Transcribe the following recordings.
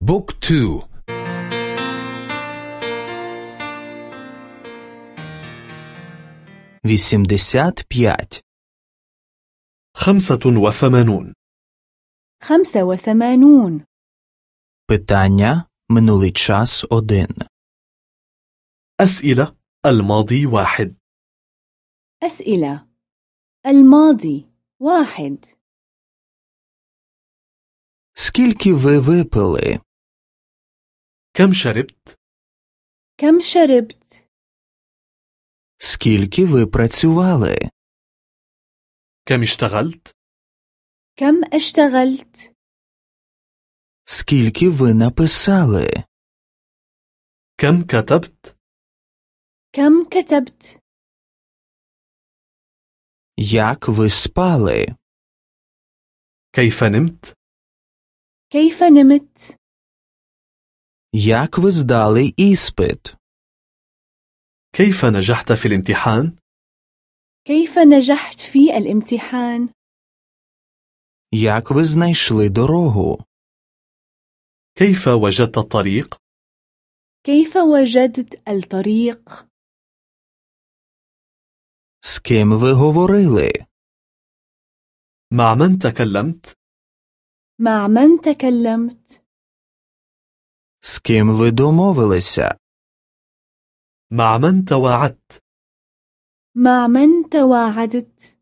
بوك تو вісімдесят п'ять خمسة وثمانون خمسة وثمانون питання минулий час один أسئلة الماضي واحد أسئلة الماضي واحد скільки ви випили كم شربت؟ كم شربت скільки ви працювали كم اشتغلت؟ كم اشتغلت скільки ви написали كم كتبت؟ كم كتبت як ви спали كيف نمت؟ كيف نمت як ви здали іспит كيف نجحت في الامتحان؟ كيف نجحت في الامتحان як ви знайшли дорогу كيف وجدت الطريق؟ كيف وجدت الطريق з ким ви говорили مع من تكلمت؟ مع من تكلمت з ким ви домовилися مع من تواعدت؟ مع من تواعدت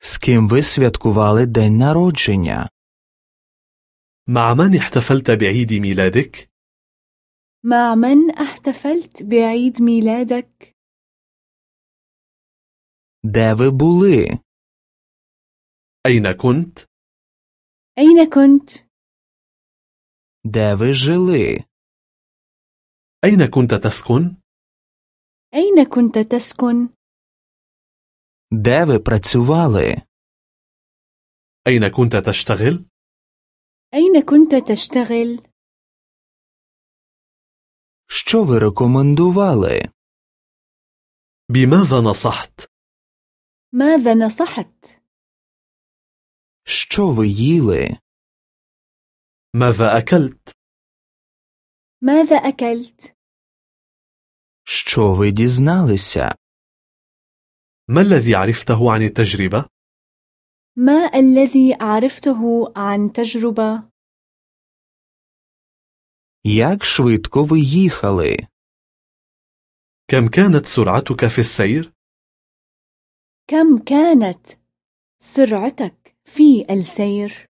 з ким ви святкували день народження مع من احتفلت بعيد ميلادك؟ مع من احتفلت بعيد ميلادك де ви були أين كنت؟ أين كنت де ви жили أين كنت تسكن؟ أين كنت تسكن де ви працювали أين كنت تشتغل؟ أين كنت تشتغل що ви рекомендували بماذا نصحت؟ ماذا نصحت що ви їли ماذا أكلت؟ ماذا أكلت що ви дізналися ما الذي عرفته عن التجربة؟ ما الذي عرفته عن تجربة як швидко ви їхали كم كانت سرعتك في السير؟ كم كانت سرعتك في السير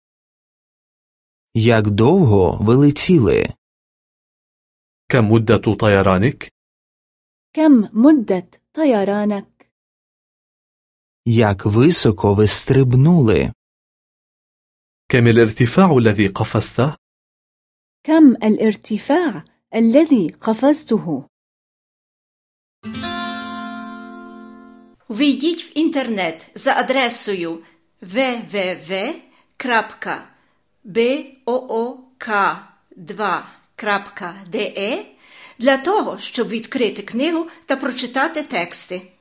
як довго ви летіли كم مدة طيرانك؟ كم مدة طيرانك як високо ви стрибнули كم الارتفاع الذي قفزته؟ كم الارتفاع الذي قفزته Ввійдіть в інтернет за адресою www.book2.de для того, щоб відкрити книгу та прочитати тексти.